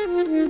Mm-hmm.